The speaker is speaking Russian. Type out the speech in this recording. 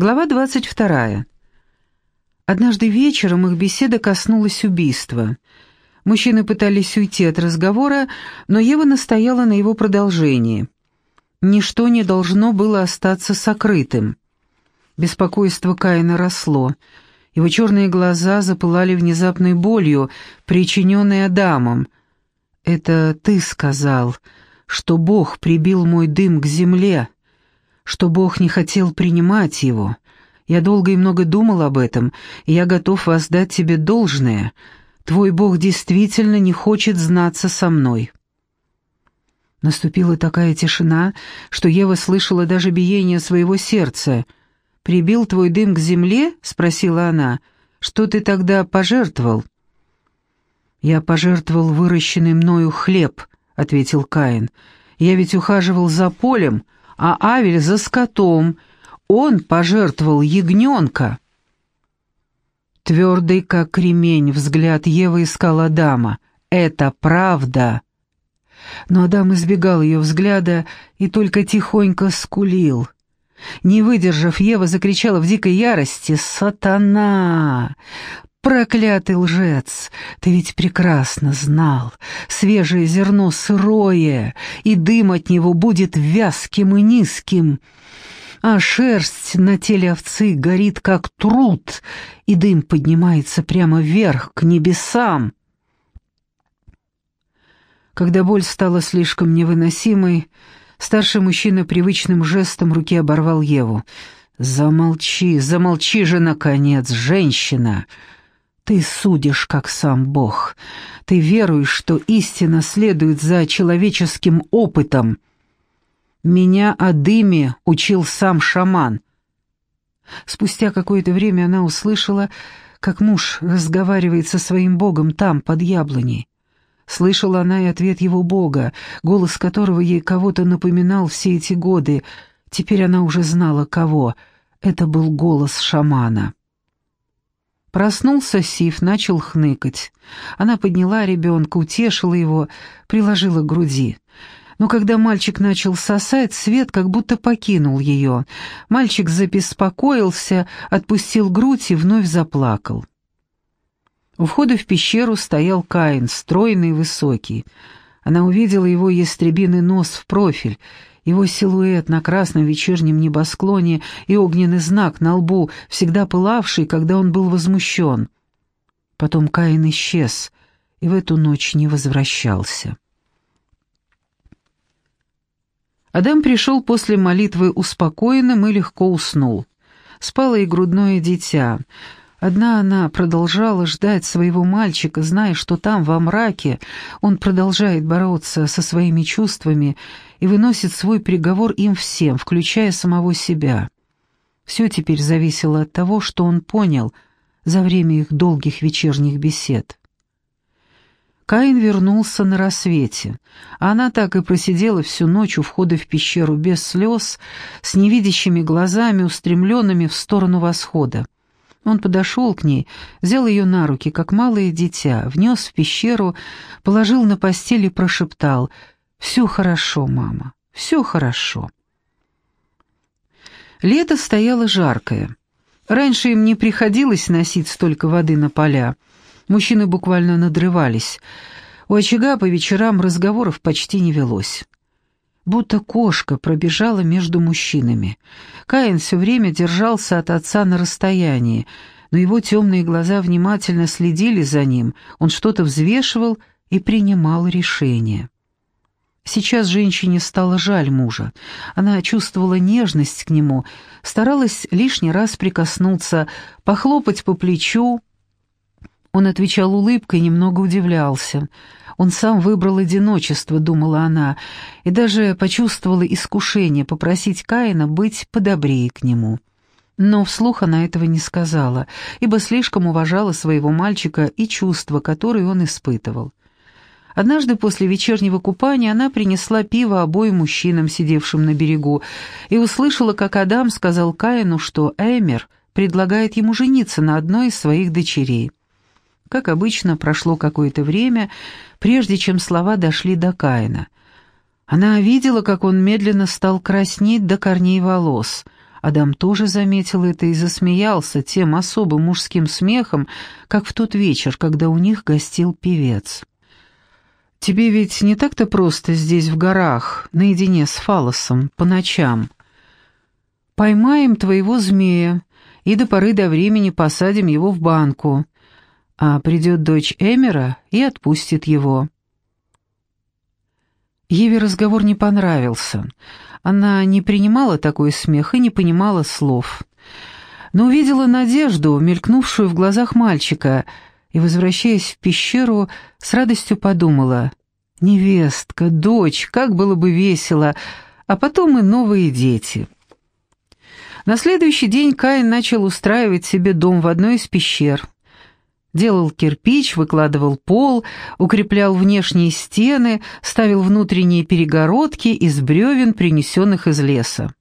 Глава 22. Однажды вечером их беседа коснулась убийства. Мужчины пытались уйти от разговора, но Ева настояла на его продолжении. Ничто не должно было остаться сокрытым. Беспокойство Каина росло. Его черные глаза запылали внезапной болью, причиненной Адамом. «Это ты сказал, что Бог прибил мой дым к земле», что Бог не хотел принимать его. Я долго и много думал об этом, и я готов воздать тебе должное. Твой Бог действительно не хочет знаться со мной». Наступила такая тишина, что Ева слышала даже биение своего сердца. «Прибил твой дым к земле?» — спросила она. «Что ты тогда пожертвовал?» «Я пожертвовал выращенный мною хлеб», — ответил Каин. «Я ведь ухаживал за полем, а Авель за скотом. Он пожертвовал ягненка. Твердый, как кремень, взгляд Евы искал Адама. «Это правда!» Но Адам избегал ее взгляда и только тихонько скулил. Не выдержав, Ева закричала в дикой ярости «Сатана! «Проклятый лжец! Ты ведь прекрасно знал. Свежее зерно сырое, и дым от него будет вязким и низким. А шерсть на теле овцы горит, как труд, и дым поднимается прямо вверх, к небесам». Когда боль стала слишком невыносимой, старший мужчина привычным жестом руки оборвал Еву. «Замолчи, замолчи же, наконец, женщина!» Ты судишь, как сам Бог. Ты веруешь, что истина следует за человеческим опытом. Меня о дыме учил сам шаман. Спустя какое-то время она услышала, как муж разговаривает со своим богом там, под яблоней. Слышала она и ответ его бога, голос которого ей кого-то напоминал все эти годы. Теперь она уже знала, кого. Это был голос шамана. Проснулся Сив, начал хныкать. Она подняла ребенка, утешила его, приложила к груди. Но когда мальчик начал сосать, свет как будто покинул ее. Мальчик забеспокоился, отпустил грудь и вновь заплакал. У входа в пещеру стоял Каин, стройный и высокий. Она увидела его ястребиный нос в профиль его силуэт на красном вечернем небосклоне и огненный знак на лбу, всегда пылавший, когда он был возмущен. Потом Каин исчез и в эту ночь не возвращался. Адам пришел после молитвы успокоенным и легко уснул. Спало и грудное дитя — Одна она продолжала ждать своего мальчика, зная, что там, во мраке, он продолжает бороться со своими чувствами и выносит свой приговор им всем, включая самого себя. Все теперь зависело от того, что он понял за время их долгих вечерних бесед. Каин вернулся на рассвете, она так и просидела всю ночь у входа в пещеру без слез, с невидящими глазами, устремленными в сторону восхода. Он подошел к ней, взял ее на руки, как малое дитя, внес в пещеру, положил на постель и прошептал «Все хорошо, мама, все хорошо». Лето стояло жаркое. Раньше им не приходилось носить столько воды на поля. Мужчины буквально надрывались. У очага по вечерам разговоров почти не велось будто кошка пробежала между мужчинами. Каин все время держался от отца на расстоянии, но его темные глаза внимательно следили за ним, он что-то взвешивал и принимал решение. Сейчас женщине стало жаль мужа. Она чувствовала нежность к нему, старалась лишний раз прикоснуться, похлопать по плечу. Он отвечал улыбкой и немного удивлялся — он сам выбрал одиночество, думала она, и даже почувствовала искушение попросить Каина быть подобрее к нему. Но вслух она этого не сказала, ибо слишком уважала своего мальчика и чувства, которые он испытывал. Однажды после вечернего купания она принесла пиво обоим мужчинам, сидевшим на берегу, и услышала, как Адам сказал Каину, что Эмер предлагает ему жениться на одной из своих дочерей. Как обычно, прошло какое-то время, прежде чем слова дошли до Каина. Она видела, как он медленно стал краснеть до корней волос, Адам тоже заметил это и засмеялся тем особым мужским смехом, как в тот вечер, когда у них гостил певец. «Тебе ведь не так-то просто здесь в горах, наедине с Фалосом, по ночам. Поймаем твоего змея и до поры до времени посадим его в банку, а придет дочь Эмера и отпустит его». Еве разговор не понравился. Она не принимала такой смех и не понимала слов. Но увидела надежду, мелькнувшую в глазах мальчика, и, возвращаясь в пещеру, с радостью подумала «Невестка, дочь, как было бы весело, а потом и новые дети». На следующий день Каин начал устраивать себе дом в одной из пещер – Делал кирпич, выкладывал пол, укреплял внешние стены, ставил внутренние перегородки из бревен, принесенных из леса.